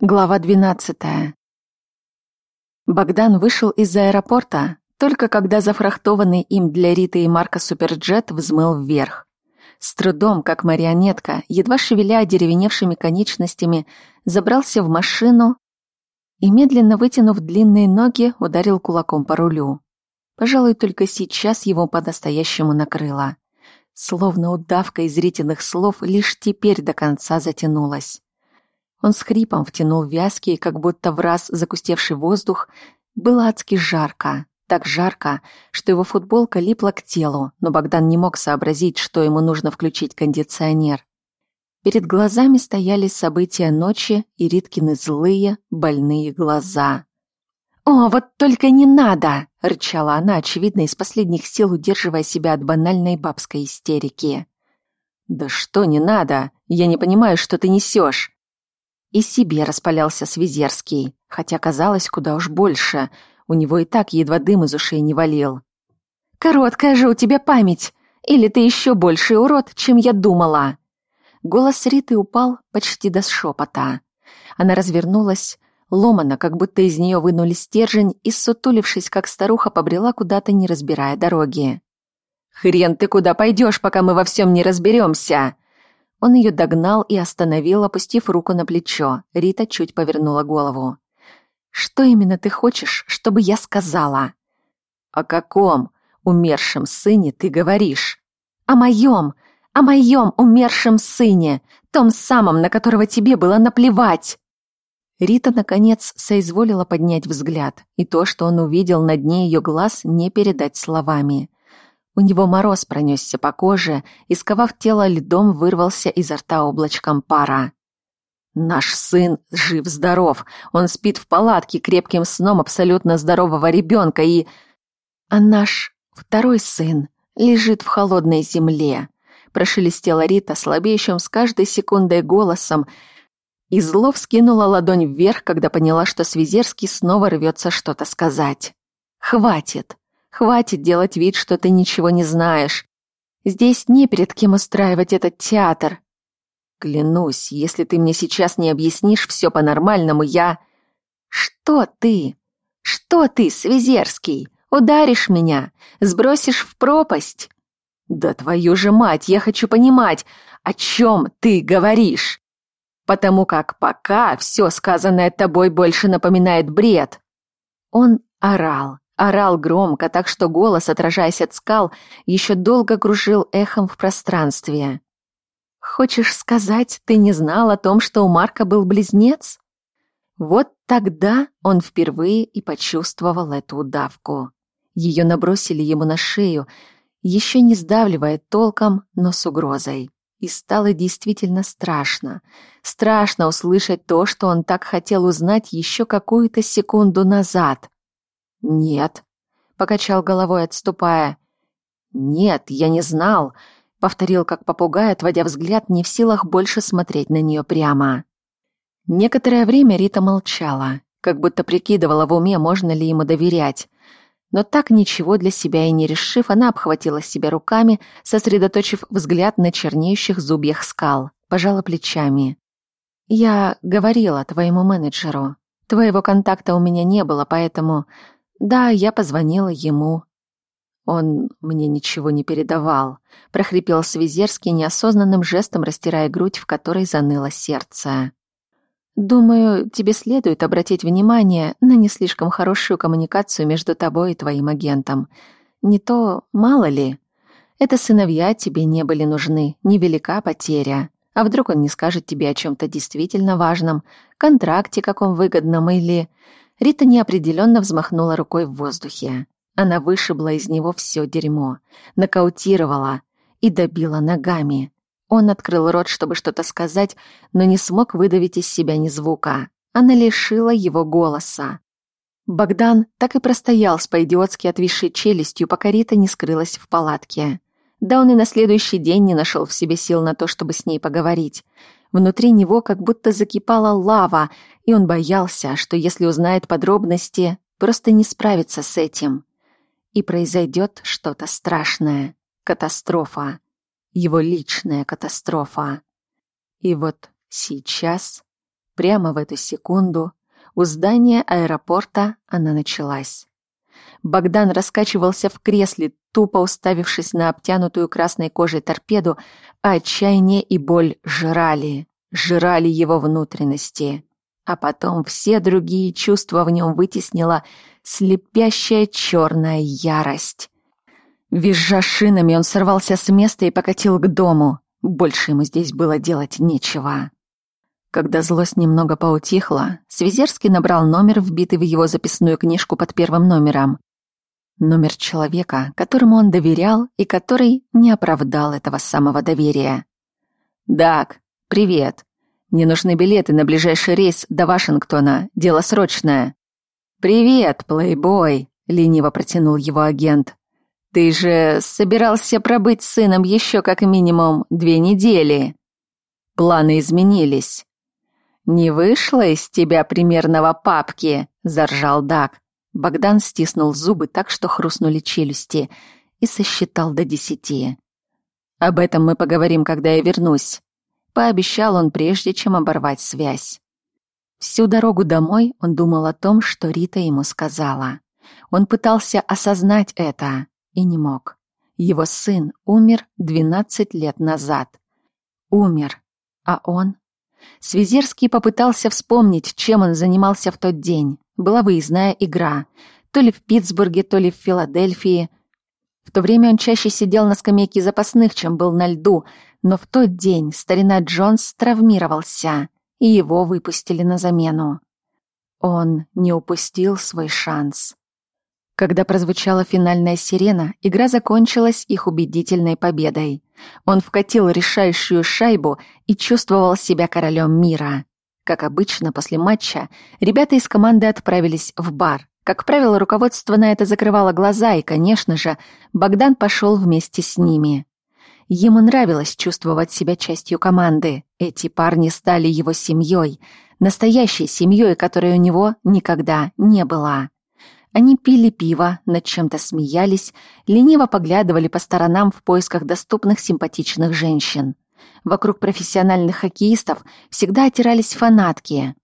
Глава 12. Богдан вышел из аэропорта только когда зафрахтованный им для Риты и Марка суперджет взмыл вверх. С трудом, как марионетка, едва шевеля деревеневшими конечностями, забрался в машину и, медленно вытянув длинные ноги, ударил кулаком по рулю. Пожалуй, только сейчас его по-настоящему накрыло. Словно удавка из ритиных слов лишь теперь до конца затянулась. Он с хрипом втянул вязкий, как будто в раз закустевший воздух. Было адски жарко. Так жарко, что его футболка липла к телу, но Богдан не мог сообразить, что ему нужно включить кондиционер. Перед глазами стояли события ночи и Риткины злые, больные глаза. «О, вот только не надо!» — рычала она, очевидно, из последних сил удерживая себя от банальной бабской истерики. «Да что не надо? Я не понимаю, что ты несешь!» И себе распалялся Свизерский, хотя казалось куда уж больше. У него и так едва дым из ушей не валил. «Короткая же у тебя память! Или ты еще больший урод, чем я думала!» Голос Риты упал почти до шепота. Она развернулась, ломано, как будто из нее вынули стержень, и, сутулившись, как старуха, побрела куда-то, не разбирая дороги. «Хрен ты куда пойдешь, пока мы во всем не разберемся!» Он ее догнал и остановил, опустив руку на плечо. Рита чуть повернула голову. «Что именно ты хочешь, чтобы я сказала?» «О каком умершем сыне ты говоришь?» «О моем! О моем умершем сыне! Том самом, на которого тебе было наплевать!» Рита, наконец, соизволила поднять взгляд, и то, что он увидел на дне ее глаз, не передать словами. У него мороз пронесся по коже и, сковав тело льдом, вырвался изо рта облачком пара. «Наш сын жив-здоров. Он спит в палатке крепким сном абсолютно здорового ребенка и... А наш второй сын лежит в холодной земле», прошелестела Рита слабеющим с каждой секундой голосом, и зло вскинула ладонь вверх, когда поняла, что Свизерский снова рвется что-то сказать. «Хватит! Хватит делать вид, что ты ничего не знаешь. Здесь не перед кем устраивать этот театр. Клянусь, если ты мне сейчас не объяснишь все по-нормальному, я... Что ты? Что ты, Свизерский? Ударишь меня? Сбросишь в пропасть? Да твою же мать, я хочу понимать, о чем ты говоришь. Потому как пока все сказанное тобой больше напоминает бред. Он орал, Орал громко, так что голос, отражаясь от скал, еще долго кружил эхом в пространстве. «Хочешь сказать, ты не знал о том, что у Марка был близнец?» Вот тогда он впервые и почувствовал эту удавку. Ее набросили ему на шею, еще не сдавливая толком, но с угрозой. И стало действительно страшно. Страшно услышать то, что он так хотел узнать еще какую-то секунду назад. «Нет», — покачал головой, отступая. «Нет, я не знал», — повторил как попугай, отводя взгляд, не в силах больше смотреть на нее прямо. Некоторое время Рита молчала, как будто прикидывала в уме, можно ли ему доверять. Но так ничего для себя и не решив, она обхватила себя руками, сосредоточив взгляд на чернеющих зубьях скал, пожала плечами. «Я говорила твоему менеджеру. Твоего контакта у меня не было, поэтому да, я позвонила ему. Он мне ничего не передавал, прохрипел Свизерский неосознанным жестом, растирая грудь, в которой заныло сердце. Думаю, тебе следует обратить внимание на не слишком хорошую коммуникацию между тобой и твоим агентом. Не то, мало ли, это сыновья тебе не были нужны, невелика потеря. А вдруг он не скажет тебе о чем-то действительно важном, контракте каком выгодном или... Рита неопределенно взмахнула рукой в воздухе. Она вышибла из него все дерьмо, нокаутировала и добила ногами. Он открыл рот, чтобы что-то сказать, но не смог выдавить из себя ни звука. Она лишила его голоса. Богдан так и простоял с по-идиотски отвисшей челюстью, пока Рита не скрылась в палатке. Да он и на следующий день не нашел в себе сил на то, чтобы с ней поговорить. Внутри него как будто закипала лава, и он боялся, что если узнает подробности, просто не справится с этим. И произойдет что-то страшное. Катастрофа. Его личная катастрофа. И вот сейчас Прямо в эту секунду у здания аэропорта она началась. Богдан раскачивался в кресле, тупо уставившись на обтянутую красной кожей торпеду, а отчаяние и боль жрали, жрали его внутренности. А потом все другие чувства в нем вытеснила слепящая черная ярость. Визжа шинами, он сорвался с места и покатил к дому. Больше ему здесь было делать нечего. Когда злость немного поутихла, Свизерский набрал номер, вбитый в его записную книжку под первым номером. Номер человека, которому он доверял и который не оправдал этого самого доверия. «Дак, привет. Мне нужны билеты на ближайший рейс до Вашингтона. Дело срочное». «Привет, плейбой», — лениво протянул его агент. «Ты же собирался пробыть с сыном еще как минимум две недели». Планы изменились. «Не вышло из тебя примерного папки», — заржал Дак. Богдан стиснул зубы так, что хрустнули челюсти, и сосчитал до десяти. «Об этом мы поговорим, когда я вернусь», — пообещал он, прежде чем оборвать связь. Всю дорогу домой он думал о том, что Рита ему сказала. Он пытался осознать это и не мог. Его сын умер 12 лет назад. Умер. А он? Свизерский попытался вспомнить, чем он занимался в тот день. Была выездная игра. То ли в Питтсбурге, то ли в Филадельфии. В то время он чаще сидел на скамейке запасных, чем был на льду, но в тот день старина Джонс травмировался и его выпустили на замену. Он не упустил свой шанс. Когда прозвучала финальная сирена, игра закончилась их убедительной победой. Он вкатил решающую шайбу и чувствовал себя королем мира. Как обычно, после матча ребята из команды отправились в бар. Как правило, руководство на это закрывало глаза, и, конечно же, Богдан пошел вместе с ними. Ему нравилось чувствовать себя частью команды. Эти парни стали его семьей, настоящей семьей, которой у него никогда не было. Они пили пиво, над чем-то смеялись, лениво поглядывали по сторонам в поисках доступных симпатичных женщин. Вокруг профессиональных хоккеистов всегда отирались фанатки,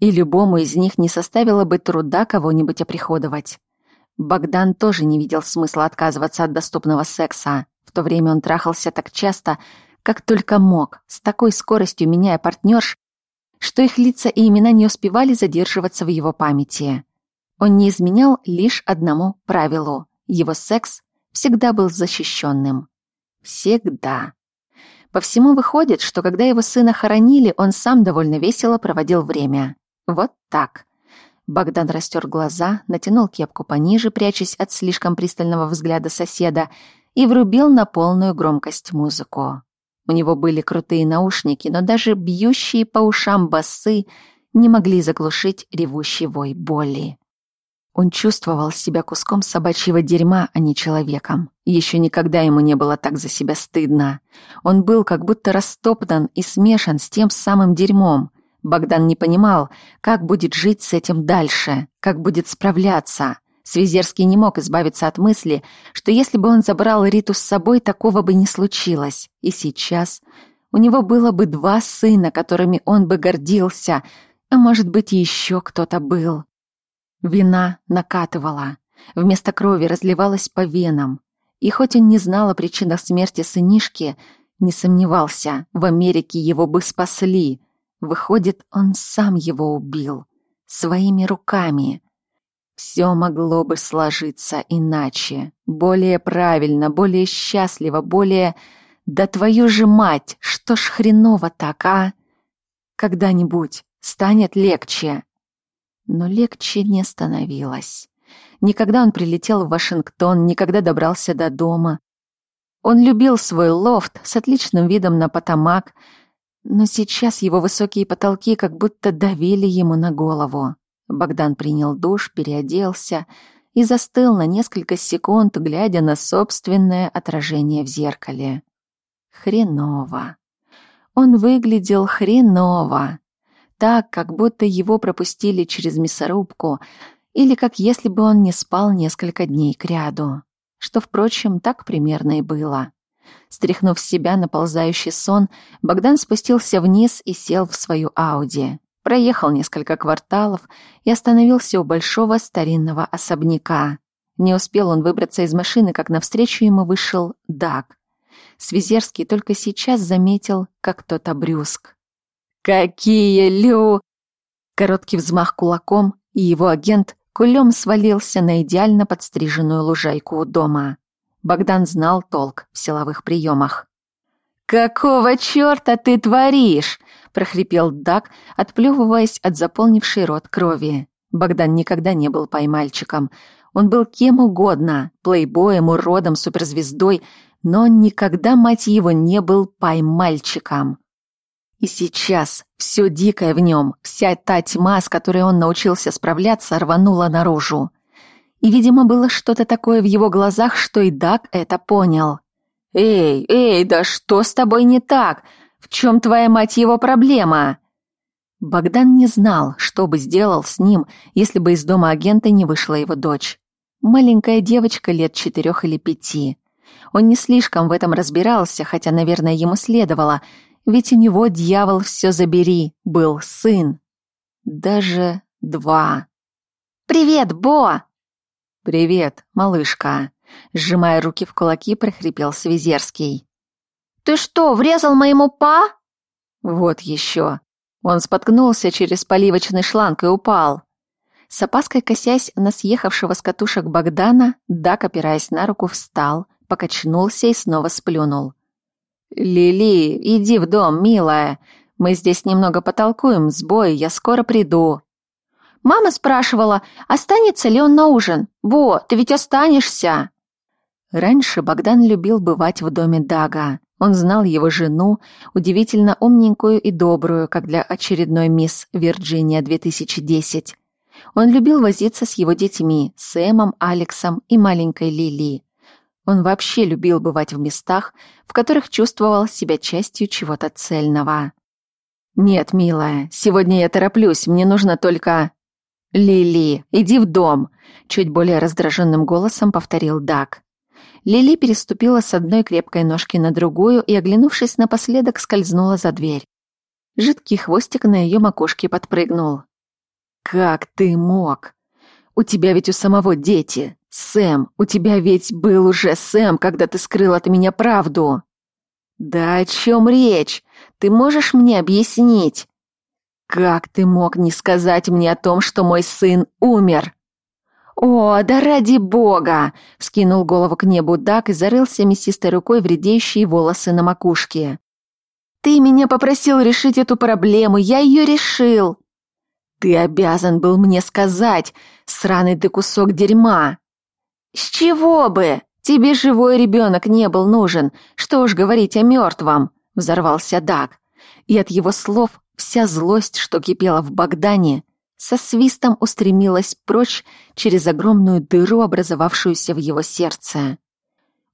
и любому из них не составило бы труда кого-нибудь оприходовать. Богдан тоже не видел смысла отказываться от доступного секса. В то время он трахался так часто, как только мог, с такой скоростью меняя партнерш, что их лица и имена не успевали задерживаться в его памяти. Он не изменял лишь одному правилу. Его секс всегда был защищенным. Всегда. По всему выходит, что когда его сына хоронили, он сам довольно весело проводил время. Вот так. Богдан растер глаза, натянул кепку пониже, прячась от слишком пристального взгляда соседа, и врубил на полную громкость музыку. У него были крутые наушники, но даже бьющие по ушам басы не могли заглушить ревущий вой боли. Он чувствовал себя куском собачьего дерьма, а не человеком. Еще никогда ему не было так за себя стыдно. Он был как будто растоптан и смешан с тем самым дерьмом. Богдан не понимал, как будет жить с этим дальше, как будет справляться. Свизерский не мог избавиться от мысли, что если бы он забрал Риту с собой, такого бы не случилось. И сейчас у него было бы два сына, которыми он бы гордился, а может быть, еще кто-то был. Вина накатывала, вместо крови разливалась по венам. И хоть он не знал о причинах смерти сынишки, не сомневался, в Америке его бы спасли. Выходит, он сам его убил. Своими руками. Все могло бы сложиться иначе, более правильно, более счастливо, более... Да твою же мать, что ж хреново так, а? Когда-нибудь станет легче. Но легче не становилось. Никогда он прилетел в Вашингтон, никогда добрался до дома. Он любил свой лофт с отличным видом на Потамак, но сейчас его высокие потолки как будто давили ему на голову. Богдан принял душ, переоделся и застыл на несколько секунд, глядя на собственное отражение в зеркале. Хреново. Он выглядел хреново. Так, как будто его пропустили через мясорубку, или как если бы он не спал несколько дней кряду. Что, впрочем, так примерно и было. Стряхнув с себя наползающий сон, Богдан спустился вниз и сел в свою Ауди. проехал несколько кварталов и остановился у большого старинного особняка. Не успел он выбраться из машины, как навстречу ему вышел Даг. Свизерский только сейчас заметил, как тот обрюзг. «Какие лю...» Короткий взмах кулаком, и его агент кулем свалился на идеально подстриженную лужайку у дома. Богдан знал толк в силовых приемах. «Какого черта ты творишь?» — прохрипел Дак, отплевываясь от заполнившей рот крови. Богдан никогда не был поймальчиком. Он был кем угодно — плейбоем, уродом, суперзвездой, но никогда, мать его, не был поймальчиком. И сейчас все дикое в нем, вся та тьма, с которой он научился справляться, рванула наружу. И, видимо, было что-то такое в его глазах, что и Дак это понял. «Эй, эй, да что с тобой не так? В чем твоя мать его проблема?» Богдан не знал, что бы сделал с ним, если бы из дома агента не вышла его дочь. Маленькая девочка лет четырех или пяти. Он не слишком в этом разбирался, хотя, наверное, ему следовало — ведь у него, дьявол, все забери, был сын. Даже два. «Привет, Бо!» «Привет, малышка!» Сжимая руки в кулаки, прохрипел Свизерский. «Ты что, врезал моему па?» «Вот еще!» Он споткнулся через поливочный шланг и упал. С опаской косясь на съехавшего с катушек Богдана, Дак, опираясь на руку, встал, покачнулся и снова сплюнул. «Лили, иди в дом, милая. Мы здесь немного потолкуем с Бой, я скоро приду». Мама спрашивала, останется ли он на ужин. «Бо, ты ведь останешься!» Раньше Богдан любил бывать в доме Дага. Он знал его жену, удивительно умненькую и добрую, как для очередной мисс Вирджиния 2010. Он любил возиться с его детьми, Сэмом, Алексом и маленькой Лили. Он вообще любил бывать в местах, в которых чувствовал себя частью чего-то цельного. «Нет, милая, сегодня я тороплюсь, мне нужно только...» «Лили, иди в дом!» — чуть более раздраженным голосом повторил Дак. Лили переступила с одной крепкой ножки на другую и, оглянувшись напоследок, скользнула за дверь. Жидкий хвостик на ее макушке подпрыгнул. «Как ты мог? У тебя ведь у самого дети!» «Сэм, у тебя ведь был уже Сэм, когда ты скрыл от меня правду». «Да о чем речь? Ты можешь мне объяснить?» «Как ты мог не сказать мне о том, что мой сын умер?» «О, да ради бога!» — вскинул голову к небу Дак и зарылся мясистой рукой в волосы на макушке. «Ты меня попросил решить эту проблему, я ее решил!» «Ты обязан был мне сказать, сраный ты кусок дерьма!» «С чего бы? Тебе живой ребенок не был нужен. Что уж говорить о мертвом!» — взорвался Даг. И от его слов вся злость, что кипела в Богдане, со свистом устремилась прочь через огромную дыру, образовавшуюся в его сердце.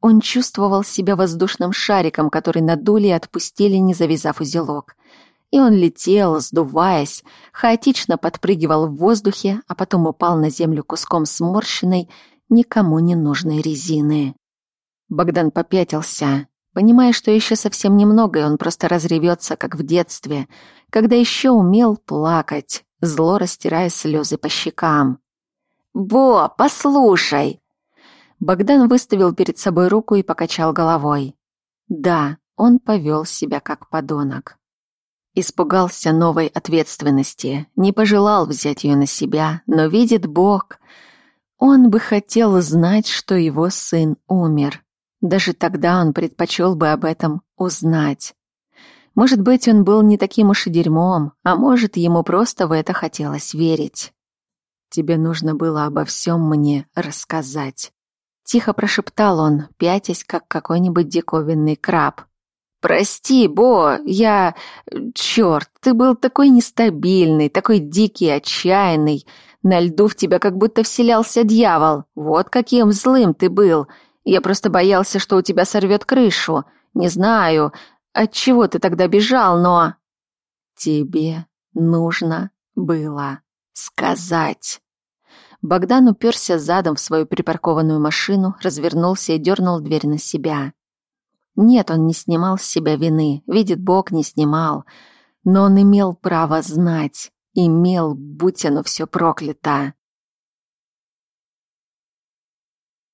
Он чувствовал себя воздушным шариком, который надули и отпустили, не завязав узелок. И он летел, сдуваясь, хаотично подпрыгивал в воздухе, а потом упал на землю куском сморщенной, никому не нужной резины. Богдан попятился, понимая, что еще совсем немного, и он просто разревется, как в детстве, когда еще умел плакать, зло растирая слезы по щекам. «Бо, послушай!» Богдан выставил перед собой руку и покачал головой. Да, он повел себя как подонок. Испугался новой ответственности, не пожелал взять ее на себя, но видит Бог, он бы хотел знать, что его сын умер. Даже тогда он предпочел бы об этом узнать. Может быть, он был не таким уж и дерьмом, а может, ему просто в это хотелось верить. «Тебе нужно было обо всем мне рассказать». Тихо прошептал он, пятясь, как какой-нибудь диковинный краб. «Прости, Бо, я... Чёрт, ты был такой нестабильный, такой дикий, отчаянный. На льду в тебя как будто вселялся дьявол. Вот каким злым ты был. Я просто боялся, что у тебя сорвет крышу. Не знаю, от чего ты тогда бежал, но... Тебе нужно было сказать. Богдан уперся задом в свою припаркованную машину, развернулся и дернул дверь на себя. Нет, он не снимал с себя вины, видит Бог, не снимал. Но он имел право знать, имел, будь оно все проклято.